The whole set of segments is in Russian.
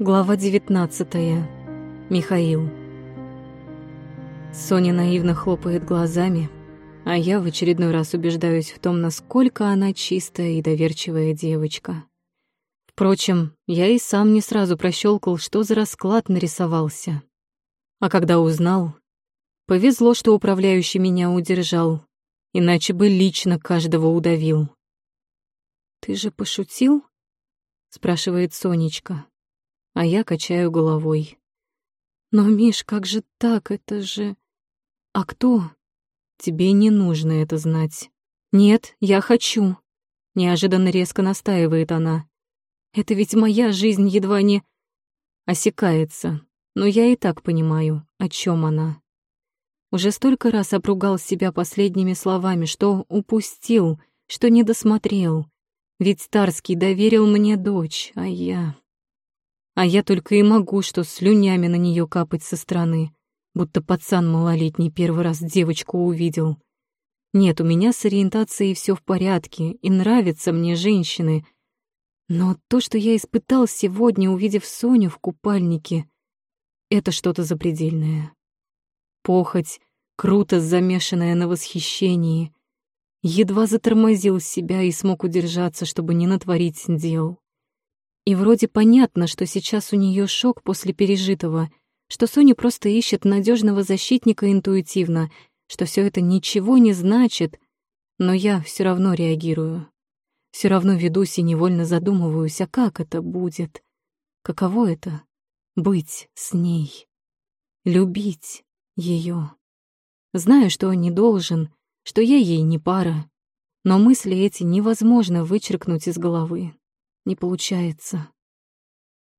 Глава 19. Михаил. Соня наивно хлопает глазами, а я в очередной раз убеждаюсь в том, насколько она чистая и доверчивая девочка. Впрочем, я и сам не сразу прощелкал, что за расклад нарисовался. А когда узнал, повезло, что управляющий меня удержал, иначе бы лично каждого удавил. «Ты же пошутил?» — спрашивает Сонечка а я качаю головой. Но, Миш, как же так? Это же... А кто? Тебе не нужно это знать. Нет, я хочу. Неожиданно резко настаивает она. Это ведь моя жизнь едва не... Осекается. Но я и так понимаю, о чем она. Уже столько раз обругал себя последними словами, что упустил, что не досмотрел. Ведь Старский доверил мне дочь, а я... А я только и могу, что слюнями на нее капать со стороны, будто пацан малолетний первый раз девочку увидел. Нет, у меня с ориентацией все в порядке, и нравятся мне женщины. Но то, что я испытал сегодня, увидев Соню в купальнике, это что-то запредельное. Похоть, круто замешанная на восхищении. Едва затормозил себя и смог удержаться, чтобы не натворить дел. И вроде понятно, что сейчас у нее шок после пережитого, что Соня просто ищет надежного защитника интуитивно, что все это ничего не значит, но я все равно реагирую. Все равно ведусь и невольно задумываюсь, а как это будет? Каково это — быть с ней? Любить ее? Знаю, что не должен, что я ей не пара, но мысли эти невозможно вычеркнуть из головы. Не получается.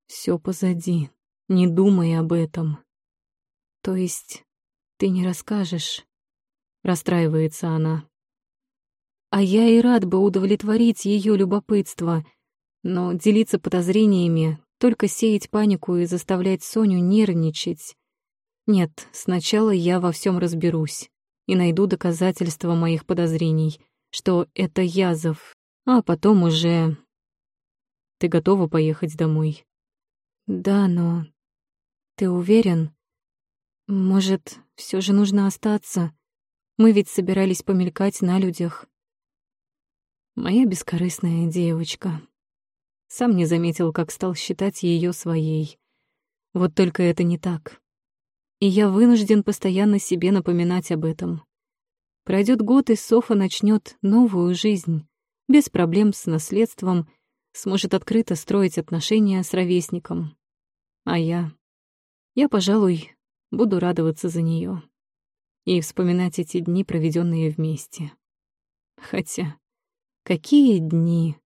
Все позади. Не думай об этом. То есть ты не расскажешь? Расстраивается она. А я и рад бы удовлетворить ее любопытство, но делиться подозрениями, только сеять панику и заставлять Соню нервничать. Нет, сначала я во всем разберусь и найду доказательства моих подозрений, что это Язов, а потом уже ты готова поехать домой? Да, но... Ты уверен? Может, все же нужно остаться? Мы ведь собирались помелькать на людях. Моя бескорыстная девочка. Сам не заметил, как стал считать ее своей. Вот только это не так. И я вынужден постоянно себе напоминать об этом. Пройдет год, и Софа начнет новую жизнь, без проблем с наследством — сможет открыто строить отношения с ровесником. А я... Я, пожалуй, буду радоваться за нее и вспоминать эти дни, проведенные вместе. Хотя, какие дни?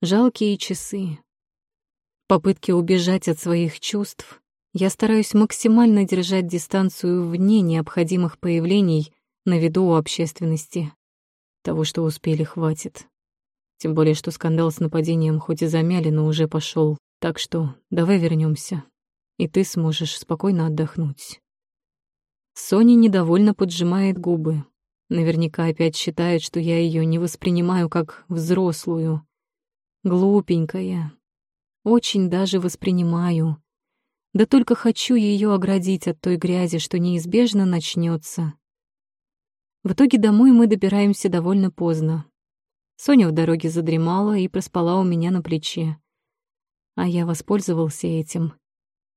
Жалкие часы. Попытки убежать от своих чувств я стараюсь максимально держать дистанцию вне необходимых появлений на виду у общественности. Того, что успели, хватит. Тем более, что скандал с нападением хоть и замяли, но уже пошел. Так что давай вернемся, и ты сможешь спокойно отдохнуть. Соня недовольно поджимает губы. Наверняка опять считает, что я ее не воспринимаю как взрослую. Глупенькая. Очень даже воспринимаю. Да только хочу ее оградить от той грязи, что неизбежно начнется. В итоге домой мы добираемся довольно поздно. Соня в дороге задремала и проспала у меня на плече. А я воспользовался этим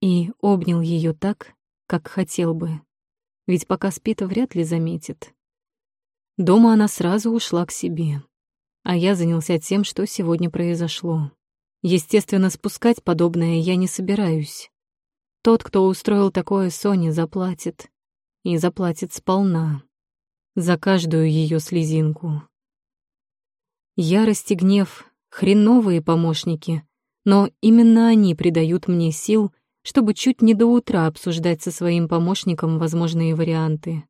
и обнял ее так, как хотел бы. Ведь пока спит, вряд ли заметит. Дома она сразу ушла к себе. А я занялся тем, что сегодня произошло. Естественно, спускать подобное я не собираюсь. Тот, кто устроил такое Соне, заплатит. И заплатит сполна. За каждую ее слезинку. Ярость и гнев — хреновые помощники, но именно они придают мне сил, чтобы чуть не до утра обсуждать со своим помощником возможные варианты.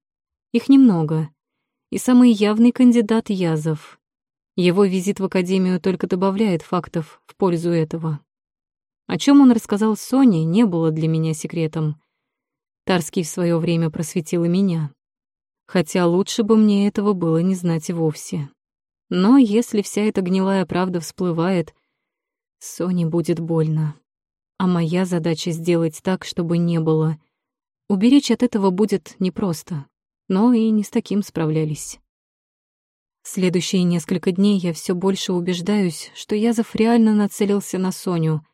Их немного. И самый явный кандидат — Язов. Его визит в академию только добавляет фактов в пользу этого. О чем он рассказал Соне, не было для меня секретом. Тарский в свое время просветил и меня. Хотя лучше бы мне этого было не знать вовсе. Но если вся эта гнилая правда всплывает, Соне будет больно. а моя задача сделать так, чтобы не было. Уберечь от этого будет непросто, но и не с таким справлялись. Следующие несколько дней я все больше убеждаюсь, что Язов реально нацелился на Соню.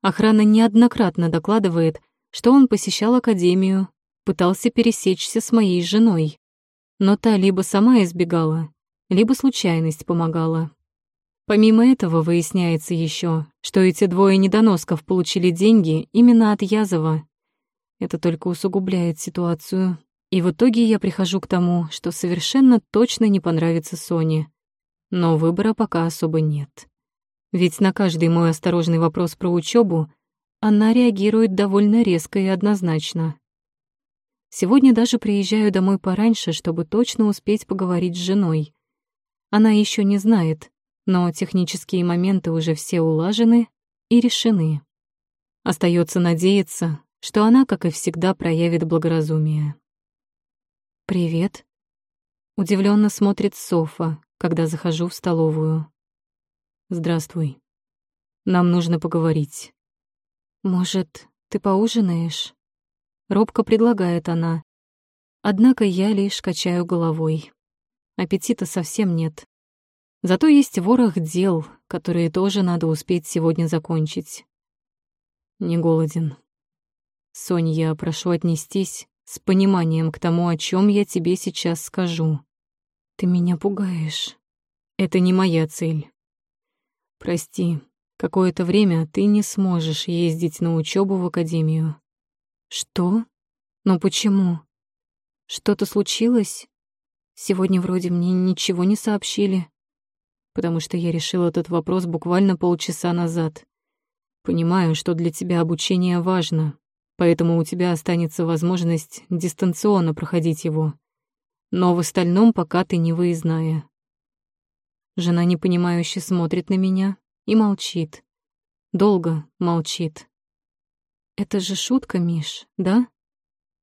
Охрана неоднократно докладывает, что он посещал академию, пытался пересечься с моей женой. Но та либо сама избегала, либо случайность помогала. Помимо этого выясняется еще, что эти двое недоносков получили деньги именно от Язова. Это только усугубляет ситуацию. И в итоге я прихожу к тому, что совершенно точно не понравится Соне. Но выбора пока особо нет. Ведь на каждый мой осторожный вопрос про учебу она реагирует довольно резко и однозначно. Сегодня даже приезжаю домой пораньше, чтобы точно успеть поговорить с женой. Она еще не знает, но технические моменты уже все улажены и решены. Остается надеяться, что она, как и всегда, проявит благоразумие. «Привет», — удивленно смотрит Софа, когда захожу в столовую. «Здравствуй. Нам нужно поговорить». «Может, ты поужинаешь?» Робко предлагает она. Однако я лишь качаю головой. Аппетита совсем нет. Зато есть ворох дел, которые тоже надо успеть сегодня закончить. Не голоден. Сонь, я прошу отнестись с пониманием к тому, о чем я тебе сейчас скажу. Ты меня пугаешь. Это не моя цель. Прости, какое-то время ты не сможешь ездить на учебу в академию. Что? Но почему? Что-то случилось? Сегодня вроде мне ничего не сообщили. Потому что я решил этот вопрос буквально полчаса назад. Понимаю, что для тебя обучение важно, поэтому у тебя останется возможность дистанционно проходить его. Но в остальном пока ты не выездная. Жена непонимающе смотрит на меня и молчит. Долго молчит. Это же шутка, Миш, да?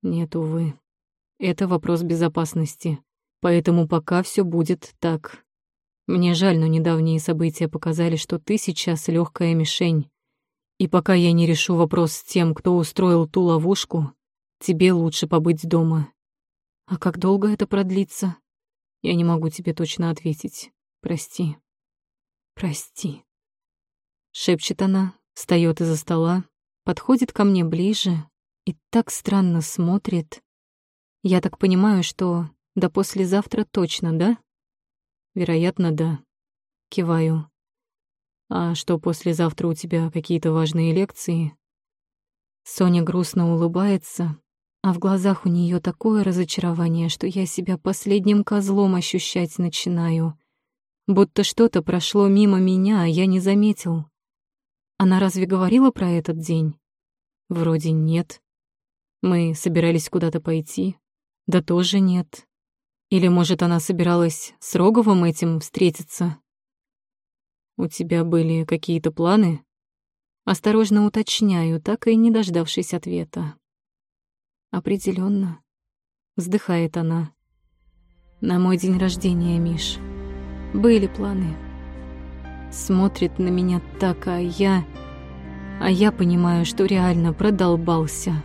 Нет, увы. Это вопрос безопасности. Поэтому пока все будет так. Мне жаль, но недавние события показали, что ты сейчас легкая мишень. И пока я не решу вопрос с тем, кто устроил ту ловушку, тебе лучше побыть дома. А как долго это продлится? Я не могу тебе точно ответить. Прости. Прости. Шепчет она, встает из-за стола, подходит ко мне ближе и так странно смотрит. Я так понимаю, что до послезавтра точно, да? Вероятно, да. Киваю. «А что, послезавтра у тебя какие-то важные лекции?» Соня грустно улыбается, а в глазах у нее такое разочарование, что я себя последним козлом ощущать начинаю. Будто что-то прошло мимо меня, а я не заметил. Она разве говорила про этот день? Вроде нет. Мы собирались куда-то пойти. Да тоже нет. Или, может, она собиралась с Роговым этим встретиться? «У тебя были какие-то планы?» Осторожно уточняю, так и не дождавшись ответа. Определенно, вздыхает она. «На мой день рождения, Миш, были планы». Смотрит на меня так, а я... А я понимаю, что реально продолбался.